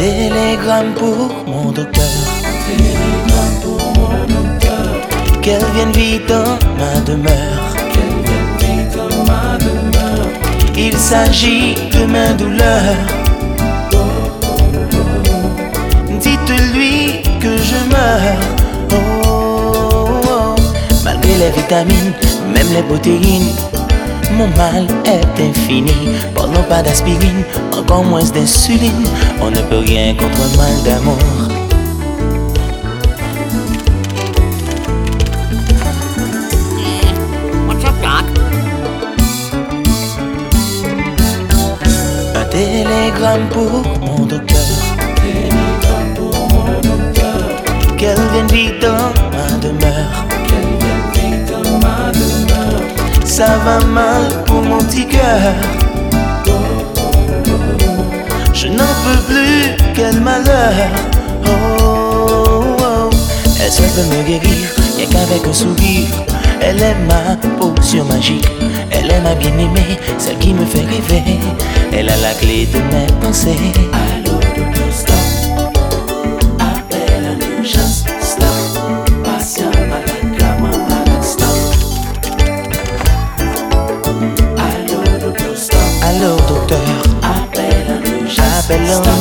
télégramme pour mon docteur. Qu'elle vienne vite dans ma demeure. Il s'agit de ma douleur. Dites-lui que je meurs. Oh, oh, oh. Malgré les vitamines, même les protéines, mon mal est infini. Pendant pas d'aspirine, encore moins d'insuline. On ne peut rien contre un mal d'amour. What's up, Doc? Un télégramme pour mon docteur. Qu'elle vienne vite dans Ça va mal pour mon petit cœur. Je n'en peux plus, quel malheur. Oh, oh, oh. Elle peut me guérir, rien qu'avec un sourire. Elle est ma potion magique. Elle est ma bien-aimée, celle qui me fait rêver. Elle a la clé de mes pensées.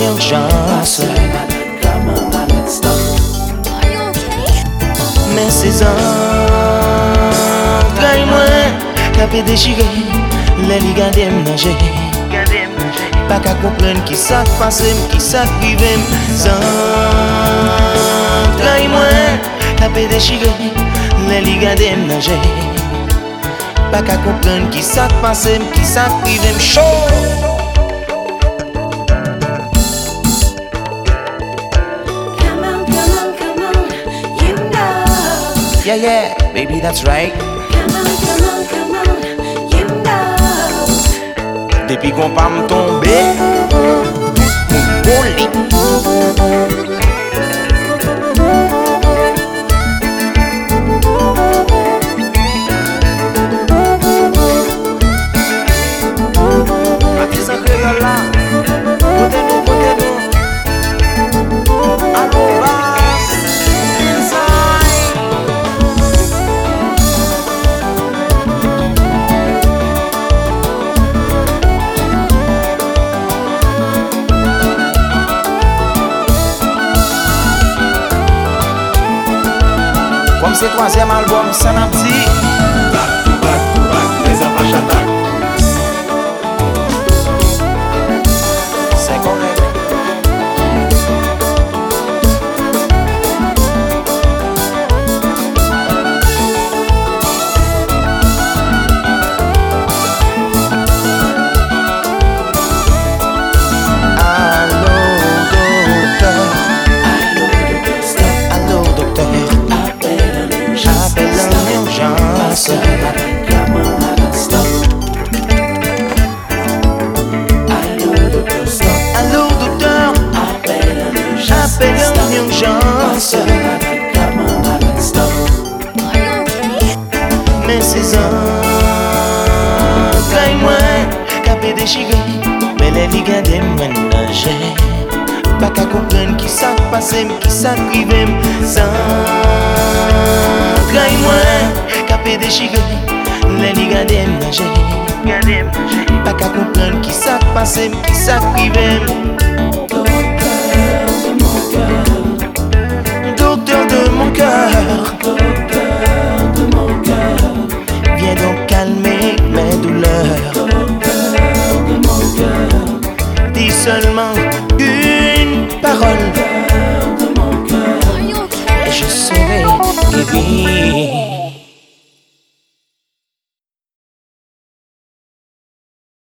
You okay? Mais ces entrailles moins Capé déchiré Les li gade m nage Pas qu'à comprendre qui ça passe Qui ça prive Sans entrailles moins Capé déchiré Les li gade m nage Pas qu'à comprendre qui ça passe Qui ça prive Chaud Yeah. Baby that's right. Come on, come on, come on, you know. Depuis qu'on pas me tomber Mon poli Kom se 3e albom Sanapti Les li gade mwen nage Pas qu'à comprendre qui ça passe Qui ça prive Sans entrailles moins Capé déchiré Les li gade nage Pas qu'à comprendre qui ça passe Qui ça prive Docteur